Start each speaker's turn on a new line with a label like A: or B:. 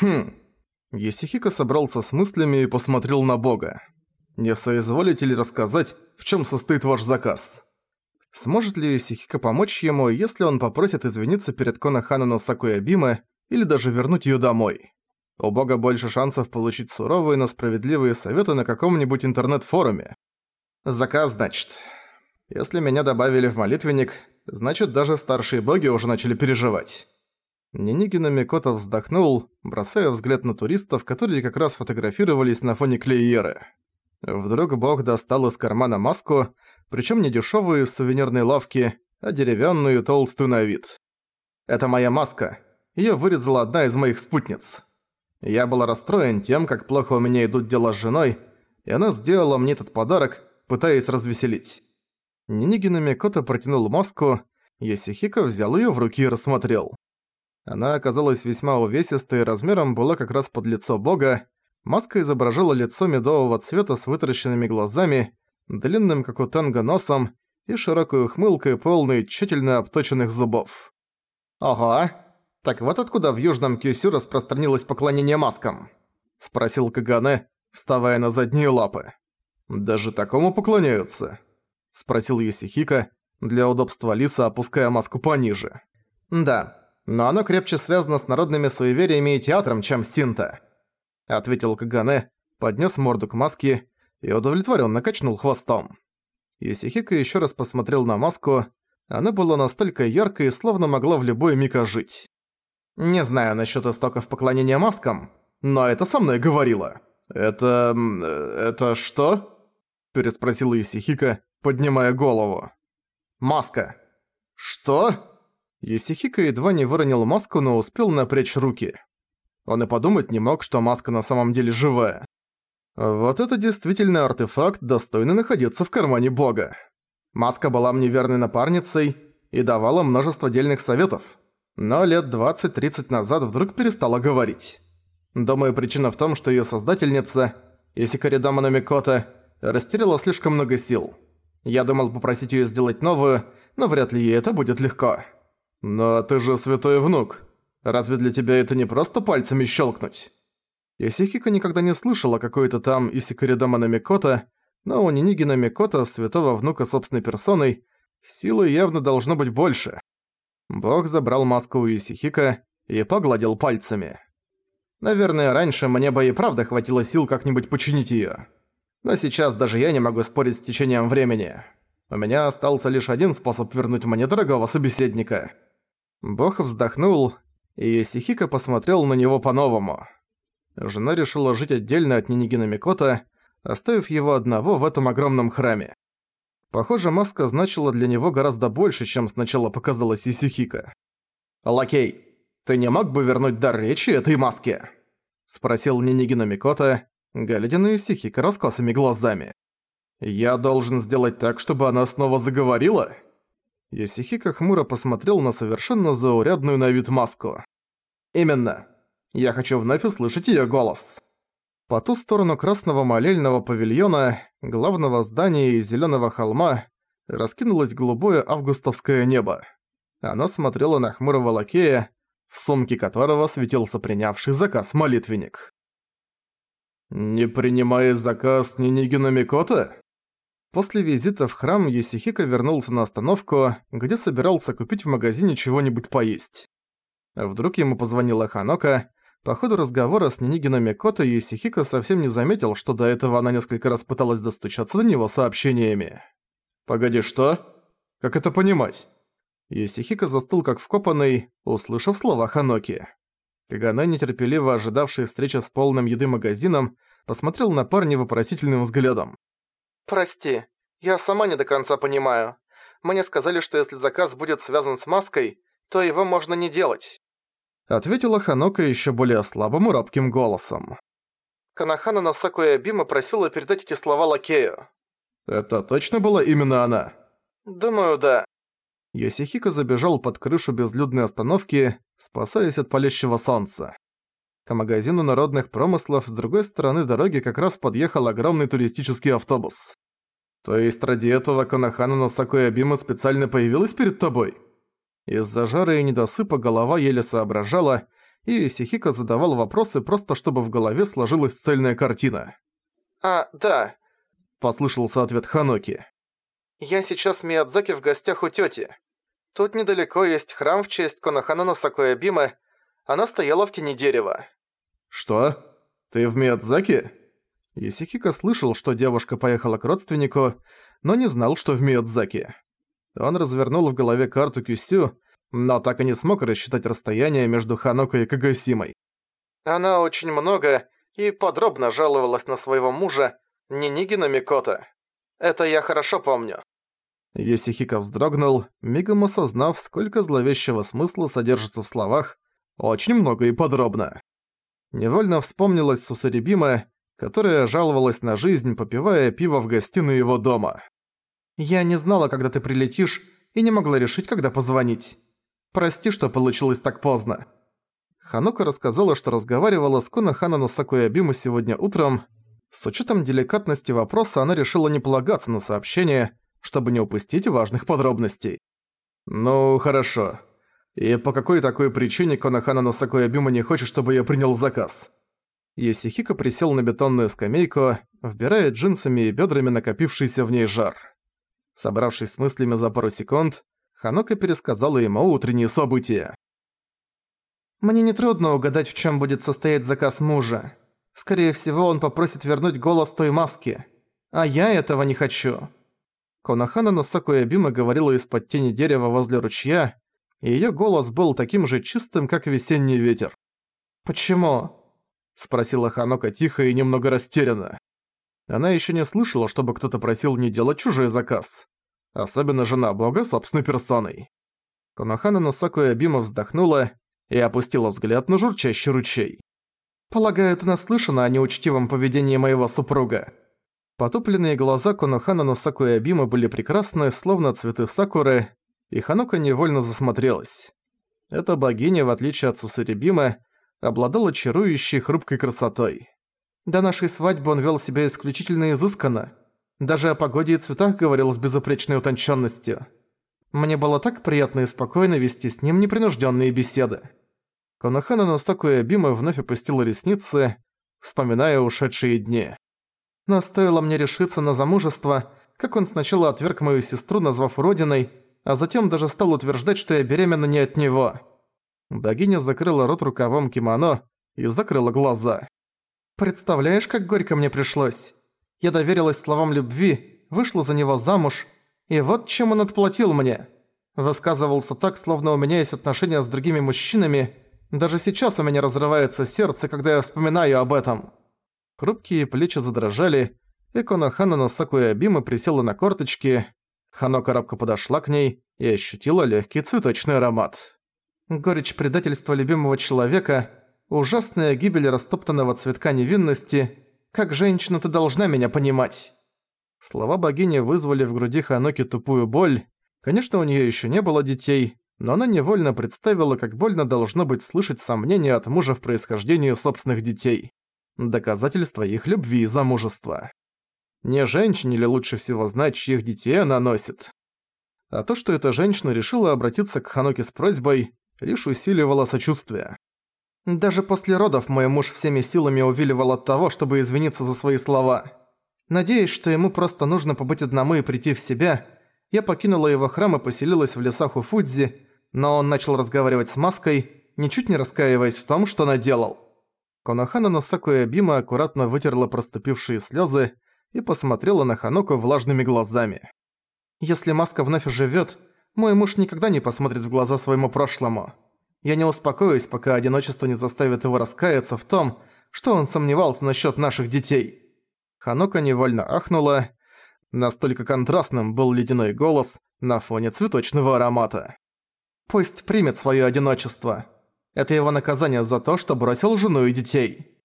A: Хм. Есихико собрался с мыслями и посмотрел на бога. Не соизволите ли рассказать, в чем состоит ваш заказ? Сможет ли Есихико помочь ему, если он попросит извиниться перед Конохана Носаку Ябиме или даже вернуть ее домой? У бога больше шансов получить суровые, но справедливые советы на каком-нибудь интернет-форуме. Заказ, значит. Если меня добавили в молитвенник, значит даже старшие боги уже начали переживать. Нинигина Микото вздохнул, бросая взгляд на туристов, которые как раз фотографировались на фоне клееры. Вдруг бог достал из кармана маску, причем не дешевую из сувенирной лавки, а деревянную толстую на вид. «Это моя маска. Ее вырезала одна из моих спутниц. Я был расстроен тем, как плохо у меня идут дела с женой, и она сделала мне этот подарок, пытаясь развеселить». Нинигина Микото протянул маску, Есихико взял ее в руки и рассмотрел. Она оказалась весьма увесистой, размером была как раз под лицо бога. Маска изображала лицо медового цвета с вытаращенными глазами, длинным, как у танго, носом и широкой ухмылкой, полной тщательно обточенных зубов. «Ого! Так вот откуда в Южном Кюсю распространилось поклонение маскам?» – спросил Кагане, вставая на задние лапы. «Даже такому поклоняются?» – спросил Юсихика, для удобства Лиса опуская маску пониже. «Да, но оно крепче связано с народными суевериями и театром, чем Синта», — ответил Кагане, поднес морду к маске и удовлетворенно качнул хвостом. Исихика еще раз посмотрел на маску, она была настолько яркой, словно могла в любой миг ожить. «Не знаю насчет истоков поклонения маскам, но это со мной говорило». «Это... это что?» – переспросил Исихика, поднимая голову. «Маска». «Что?» Есихика едва не выронил маску, но успел напрячь руки. Он и подумать не мог, что маска на самом деле живая. Вот это действительно артефакт, достойный находиться в кармане бога. Маска была мне верной напарницей и давала множество дельных советов, но лет 20-30 назад вдруг перестала говорить. Думаю, причина в том, что её создательница, Исикари Дамана Микота, растеряла слишком много сил. Я думал попросить её сделать новую, но вряд ли ей это будет легко. «Но ты же святой внук. Разве для тебя это не просто пальцами щелкнуть?» Исихика никогда не слышала какой-то там Исикаридама Намикота, но у Нинигина Микота, святого внука собственной персоной, силы явно должно быть больше. Бог забрал маску у Исихика и погладил пальцами. Наверное, раньше мне бы и правда хватило сил как-нибудь починить её. Но сейчас даже я не могу спорить с течением времени. У меня остался лишь один способ вернуть мне дорогого собеседника — Бог вздохнул, и Сихика посмотрел на него по-новому. Жена решила жить отдельно от Нинигина Микота, оставив его одного в этом огромном храме. Похоже, маска значила для него гораздо больше, чем сначала показалось Исихика. «Лакей, ты не мог бы вернуть дар речи этой маске?» Спросил Нинигина Микота, глядя на Исихика раскосыми глазами. «Я должен сделать так, чтобы она снова заговорила?» Ясихика хмуро посмотрел на совершенно заурядную на вид маску. «Именно. Я хочу вновь услышать её голос». По ту сторону красного молельного павильона, главного здания и зелёного холма, раскинулось голубое августовское небо. Оно смотрело на хмурого лакея, в сумке которого светился принявший заказ молитвенник. «Не принимая заказ Нинигина Микота?» После визита в храм Есихика вернулся на остановку, где собирался купить в магазине чего-нибудь поесть. Вдруг ему позвонила Ханока. По ходу разговора с Нинигино Микото Есихика совсем не заметил, что до этого она несколько раз пыталась достучаться до него сообщениями. «Погоди, что? Как это понимать?» Есихика застыл как вкопанный, услышав слова Ханоки. Кагана, нетерпеливо ожидавший встречи с полным еды магазином, посмотрел на парня вопросительным взглядом. «Прости, я сама не до конца понимаю. Мне сказали, что если заказ будет связан с маской, то его можно не делать». Ответила Ханока еще более слабым и робким голосом. Канахана Носаку Бима просила передать эти слова лакею. «Это точно была именно она?» «Думаю, да». Йосихико забежал под крышу безлюдной остановки, спасаясь от палящего солнца. К магазину народных промыслов с другой стороны дороги как раз подъехал огромный туристический автобус. То есть ради этого Канахана Носако Абима специально появилась перед тобой? Из-за жара и недосыпа голова еле соображала, и Исихика задавал вопросы просто чтобы в голове сложилась цельная картина.
B: «А, да», —
A: послышался ответ Ханоки.
B: «Я сейчас в Миядзаки в гостях у тёти. Тут недалеко есть храм в честь Коноханано Сакуябимы. Она стояла в тени дерева».
A: «Что? Ты в Миядзаки?» Исихика слышал, что девушка поехала к родственнику, но не знал, что в Миядзаки. Он развернул в голове карту Кюсю, но так и не смог рассчитать расстояние между Ханоко и Кагасимой.
B: Она очень много и подробно жаловалась на своего мужа, Нинигина Микота. Это я хорошо помню.
A: Есихика вздрогнул, мигом осознав, сколько зловещего смысла содержится в словах «очень много и подробно». Невольно вспомнилась Сусарибима, которая жаловалась на жизнь, попивая пиво в гостиной его дома. «Я не знала, когда ты прилетишь, и не могла решить, когда позвонить. Прости, что получилось так поздно». Ханока рассказала, что разговаривала с Кунахана Носакуябиму сегодня утром. С учетом деликатности вопроса она решила не полагаться на сообщение, чтобы не упустить важных подробностей. «Ну, хорошо. И по какой такой причине Конахана Носакуябима не хочет, чтобы я принял заказ?» Есихико присел на бетонную скамейку, вбирая джинсами и бедрами накопившийся в ней жар. Собравшись с мыслями за пару секунд, Ханока пересказала ему утренние события.
B: «Мне нетрудно угадать, в чем будет состоять заказ мужа. Скорее всего, он попросит вернуть голос той маски. А я этого не хочу».
A: Конохана Носаку Ябима говорила из-под тени дерева возле ручья, и её голос был таким же чистым, как весенний ветер.
B: «Почему?»
A: – спросила Ханока тихо и немного растерянно. Она ещё не слышала, чтобы кто-то просил не делать чужой заказ. Особенно жена бога собственной персоной. Конохана Носаку Ябима вздохнула и опустила взгляд на журчащий ручей.
B: «Полагаю, ты наслышана о неучтивом поведении моего супруга».
A: Потупленные глаза Конохана Носаку Ябима были прекрасны, словно цветы сакуры, и Ханока невольно засмотрелась. Эта богиня, в отличие от Сусарибима, обладала чарующей хрупкой красотой.
B: До нашей свадьбы он вел себя исключительно изысканно. Даже о погоде и цветах говорил с безупречной утонченностью. Мне было так приятно и спокойно вести с ним непринужденные беседы.
A: Конохана Носаку Ябима вновь опустила ресницы, вспоминая ушедшие дни.
B: Но стоило мне решиться на замужество, как он сначала отверг мою сестру, назвав родиной, а затем даже стал утверждать, что я беременна не от него.
A: Богиня закрыла рот рукавом кимоно и закрыла глаза.
B: «Представляешь, как горько мне пришлось? Я доверилась словам любви, вышла за него замуж, и вот чем он отплатил мне. Высказывался так, словно у меня есть отношения с другими мужчинами. Даже сейчас у меня разрывается сердце, когда я вспоминаю об этом».
A: Хрупкие плечи задрожали, и Конохана Носаку Абима присела на корточки. Хано коробка подошла к ней и ощутила легкий цветочный аромат.
B: Горечь предательства любимого человека, ужасная гибель растоптанного цветка невинности. Как женщина ты должна меня понимать.
A: Слова богини вызвали в груди Ханоки тупую боль. Конечно, у неё ещё не было детей, но она невольно представила, как больно должно быть слышать сомнения от мужа в происхождении собственных детей доказательство их любви и замужества. Не женщине ли лучше всего знать, чьих детей она носит? А то, что эта женщина решила обратиться к Ханоке с просьбой, лишь усиливало сочувствие.
B: Даже после родов мой муж всеми силами увиливал от того, чтобы извиниться за свои слова. Надеясь, что ему просто нужно побыть одному и прийти в себя, я покинула его храм и поселилась в лесах у Фудзи, но он начал разговаривать с маской, ничуть не раскаиваясь в том, что наделал.
A: Конохана Носаку Бима аккуратно вытерла проступившие слезы и посмотрела на Ханоку влажными глазами.
B: «Если маска вновь оживёт, мой муж никогда не посмотрит в глаза своему прошлому. Я не успокоюсь, пока одиночество не заставит его раскаяться в том, что он сомневался насчёт наших детей».
A: Ханока невольно ахнула. Настолько контрастным был ледяной голос на фоне цветочного аромата.
B: «Пусть примет своё одиночество», это его наказание за то, что бросил жену и детей.